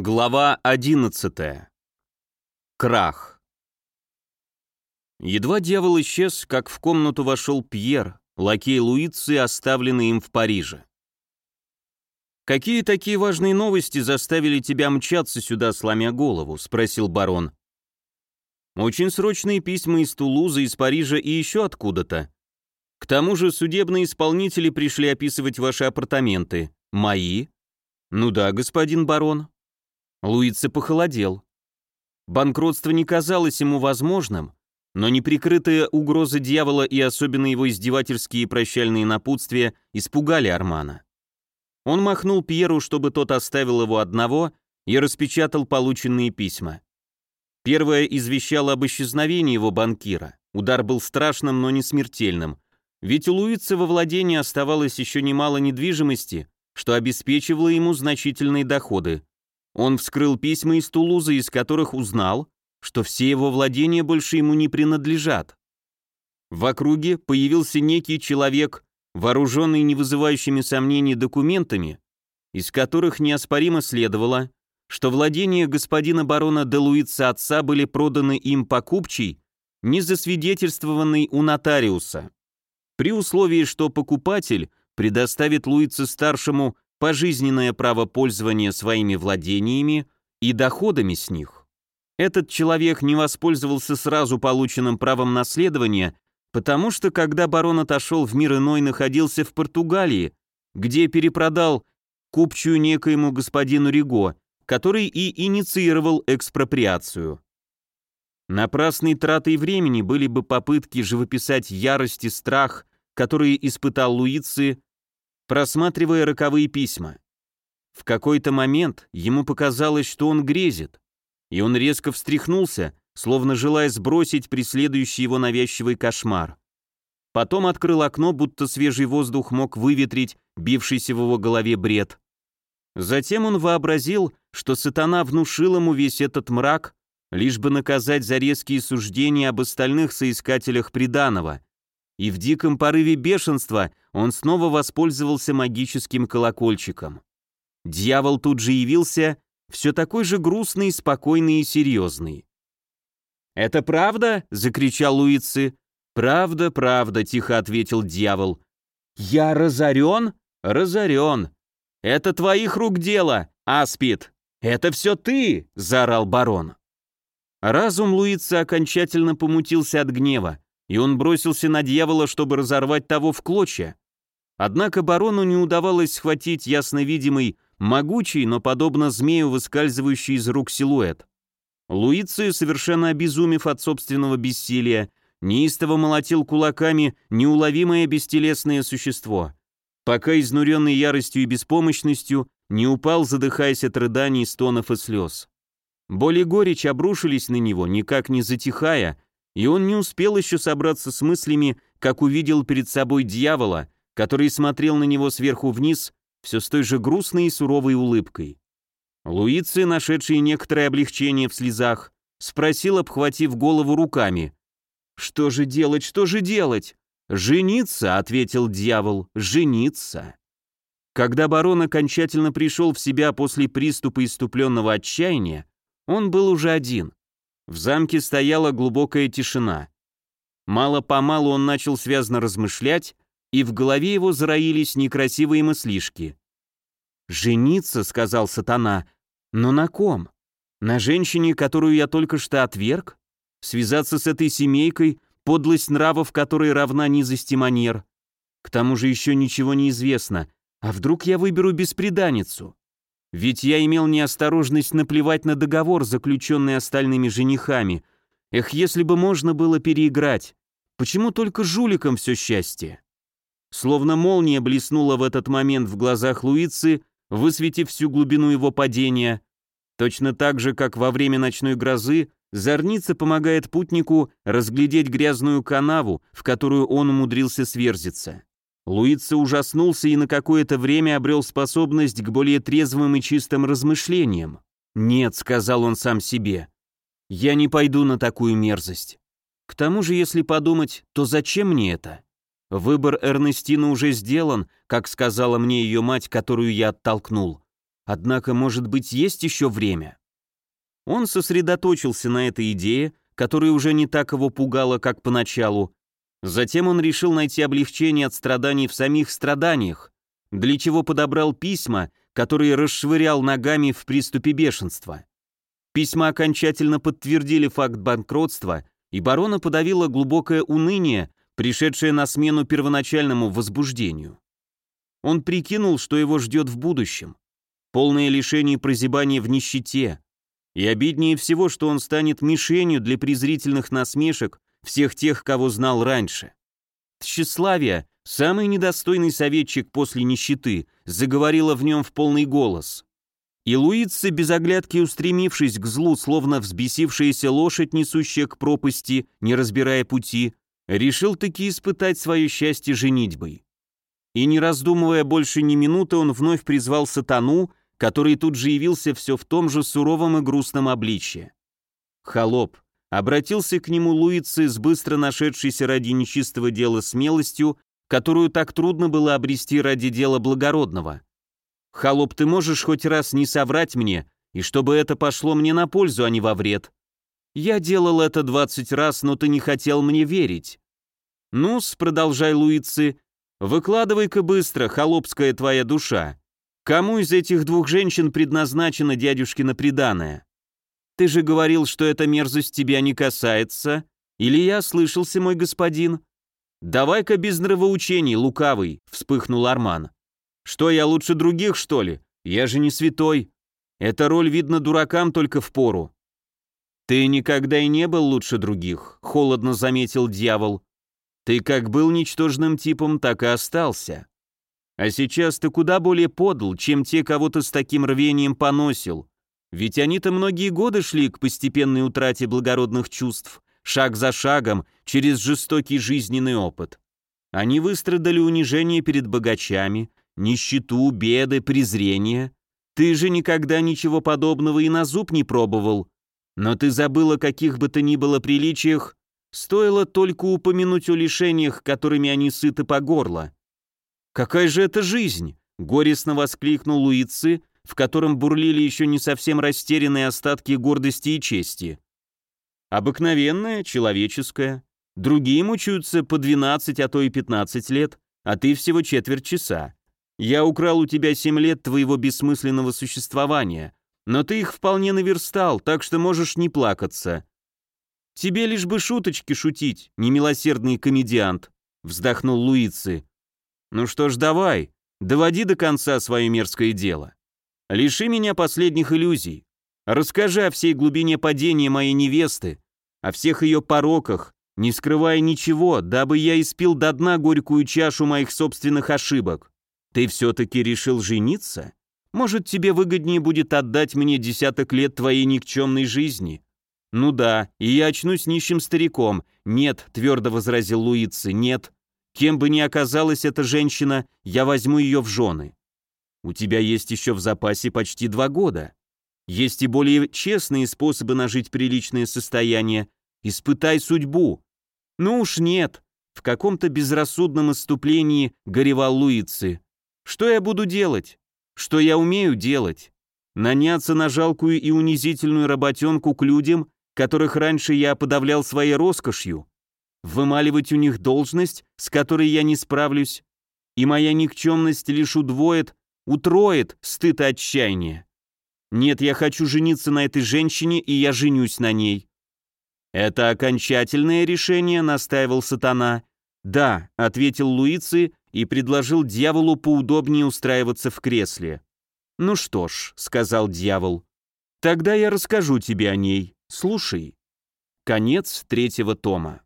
Глава 11. Крах. Едва дьявол исчез, как в комнату вошел Пьер, лакей Луицы, оставленный им в Париже. «Какие такие важные новости заставили тебя мчаться сюда, сломя голову?» — спросил барон. «Очень срочные письма из Тулуза, из Парижа и еще откуда-то. К тому же судебные исполнители пришли описывать ваши апартаменты. Мои?» «Ну да, господин барон», Луица похолодел. Банкротство не казалось ему возможным, но неприкрытая угроза дьявола и особенно его издевательские прощальные напутствия испугали Армана. Он махнул Пьеру, чтобы тот оставил его одного, и распечатал полученные письма. Первое извещало об исчезновении его банкира. Удар был страшным, но не смертельным. Ведь у Луица во владении оставалось еще немало недвижимости, что обеспечивало ему значительные доходы. Он вскрыл письма из Тулуза, из которых узнал, что все его владения больше ему не принадлежат. В округе появился некий человек, вооруженный не вызывающими сомнений документами, из которых неоспоримо следовало, что владения господина барона де Луица отца были проданы им покупчей, не засвидетельствованной у нотариуса, при условии, что покупатель предоставит Луица старшему пожизненное право пользования своими владениями и доходами с них. Этот человек не воспользовался сразу полученным правом наследования, потому что, когда барон отошел в мир иной, находился в Португалии, где перепродал купчую некоему господину Риго, который и инициировал экспроприацию. Напрасной тратой времени были бы попытки живописать ярость и страх, которые испытал Луици просматривая роковые письма. В какой-то момент ему показалось, что он грезит, и он резко встряхнулся, словно желая сбросить преследующий его навязчивый кошмар. Потом открыл окно, будто свежий воздух мог выветрить бившийся в его голове бред. Затем он вообразил, что сатана внушил ему весь этот мрак, лишь бы наказать за резкие суждения об остальных соискателях приданого, и в диком порыве бешенства он снова воспользовался магическим колокольчиком. Дьявол тут же явился, все такой же грустный, спокойный и серьезный. «Это правда?» — закричал Луицы. «Правда, правда», — тихо ответил дьявол. «Я разорен?» «Разорен. Это твоих рук дело, Аспид. Это все ты!» — заорал барон. Разум Луицы окончательно помутился от гнева и он бросился на дьявола, чтобы разорвать того в клочья. Однако барону не удавалось схватить ясно видимый, могучий, но подобно змею выскальзывающий из рук силуэт. Луиций, совершенно обезумев от собственного бессилия, неистово молотил кулаками неуловимое бестелесное существо, пока изнуренный яростью и беспомощностью не упал, задыхаясь от рыданий, стонов и слез. Боль и горечь обрушились на него, никак не затихая, и он не успел еще собраться с мыслями, как увидел перед собой дьявола, который смотрел на него сверху вниз, все с той же грустной и суровой улыбкой. Луици, нашедший некоторое облегчение в слезах, спросил, обхватив голову руками. «Что же делать, что же делать?» «Жениться», — ответил дьявол, — «жениться». Когда барон окончательно пришел в себя после приступа иступленного отчаяния, он был уже один. В замке стояла глубокая тишина. Мало-помалу он начал связно размышлять, и в голове его зароились некрасивые мыслишки. «Жениться», — сказал сатана, — «но на ком? На женщине, которую я только что отверг? Связаться с этой семейкой, подлость нравов которой равна низости манер? К тому же еще ничего не известно, а вдруг я выберу беспреданницу? Ведь я имел неосторожность наплевать на договор, заключенный остальными женихами. Эх, если бы можно было переиграть. Почему только жуликам все счастье? Словно молния блеснула в этот момент в глазах Луицы, высветив всю глубину его падения. Точно так же, как во время ночной грозы, зорница помогает путнику разглядеть грязную канаву, в которую он умудрился сверзиться. Луица ужаснулся и на какое-то время обрел способность к более трезвым и чистым размышлениям. «Нет», — сказал он сам себе, — «я не пойду на такую мерзость. К тому же, если подумать, то зачем мне это? Выбор Эрнестины уже сделан, как сказала мне ее мать, которую я оттолкнул. Однако, может быть, есть еще время? Он сосредоточился на этой идее, которая уже не так его пугала, как поначалу. Затем он решил найти облегчение от страданий в самих страданиях, для чего подобрал письма, которые расшвырял ногами в приступе бешенства. Письма окончательно подтвердили факт банкротства, и барона подавило глубокое уныние, пришедшее на смену первоначальному возбуждению. Он прикинул, что его ждет в будущем. Полное лишение и прозябание в нищете. И обиднее всего, что он станет мишенью для презрительных насмешек всех тех, кого знал раньше. Тщеславие, самый недостойный советчик после нищеты, заговорила в нем в полный голос. И Луица, без оглядки устремившись к злу, словно взбесившаяся лошадь, несущая к пропасти, не разбирая пути, решил таки испытать свое счастье женитьбой. И не раздумывая больше ни минуты, он вновь призвал сатану, который тут же явился все в том же суровом и грустном обличье. Холоп, обратился к нему Луицы с быстро нашедшейся ради нечистого дела смелостью, которую так трудно было обрести ради дела благородного. «Холоп, ты можешь хоть раз не соврать мне, и чтобы это пошло мне на пользу, а не во вред. Я делал это двадцать раз, но ты не хотел мне верить». «Ну-с», продолжай Луицы, — «выкладывай-ка быстро, холопская твоя душа. Кому из этих двух женщин предназначена дядюшкина приданое?» Ты же говорил, что эта мерзость тебя не касается. Или я слышался, мой господин?» «Давай-ка без нравоучений, лукавый», — вспыхнул Арман. «Что, я лучше других, что ли? Я же не святой. Эта роль, видно, дуракам только в пору». «Ты никогда и не был лучше других», — холодно заметил дьявол. «Ты как был ничтожным типом, так и остался. А сейчас ты куда более подл, чем те, кого ты с таким рвением поносил. Ведь они-то многие годы шли к постепенной утрате благородных чувств, шаг за шагом, через жестокий жизненный опыт. Они выстрадали унижение перед богачами, нищету, беды, презрение. Ты же никогда ничего подобного и на зуб не пробовал. Но ты забыл о каких бы то ни было приличиях, стоило только упомянуть о лишениях, которыми они сыты по горло. «Какая же это жизнь?» — горестно воскликнул Луицы, в котором бурлили еще не совсем растерянные остатки гордости и чести. Обыкновенная, человеческая. Другие мучаются по 12, а то и 15 лет, а ты всего четверть часа. Я украл у тебя 7 лет твоего бессмысленного существования, но ты их вполне наверстал, так что можешь не плакаться. Тебе лишь бы шуточки шутить, немилосердный комедиант, вздохнул Луицы. Ну что ж, давай, доводи до конца свое мерзкое дело. Лиши меня последних иллюзий. Расскажи о всей глубине падения моей невесты, о всех ее пороках, не скрывая ничего, дабы я испил до дна горькую чашу моих собственных ошибок. Ты все-таки решил жениться? Может, тебе выгоднее будет отдать мне десяток лет твоей никчемной жизни? Ну да, и я очнусь нищим стариком. Нет, твердо возразил Луицы, нет. Кем бы ни оказалась эта женщина, я возьму ее в жены. У тебя есть еще в запасе почти два года. Есть и более честные способы нажить приличное состояние. Испытай судьбу. Ну уж нет. В каком-то безрассудном иступлении горевал Луицы. Что я буду делать? Что я умею делать? Наняться на жалкую и унизительную работенку к людям, которых раньше я подавлял своей роскошью? Вымаливать у них должность, с которой я не справлюсь? И моя никчемность лишь удвоит утроит стыд и отчаяние. Нет, я хочу жениться на этой женщине, и я женюсь на ней. Это окончательное решение, настаивал сатана. Да, ответил Луици и предложил дьяволу поудобнее устраиваться в кресле. Ну что ж, сказал дьявол, тогда я расскажу тебе о ней. Слушай. Конец третьего тома.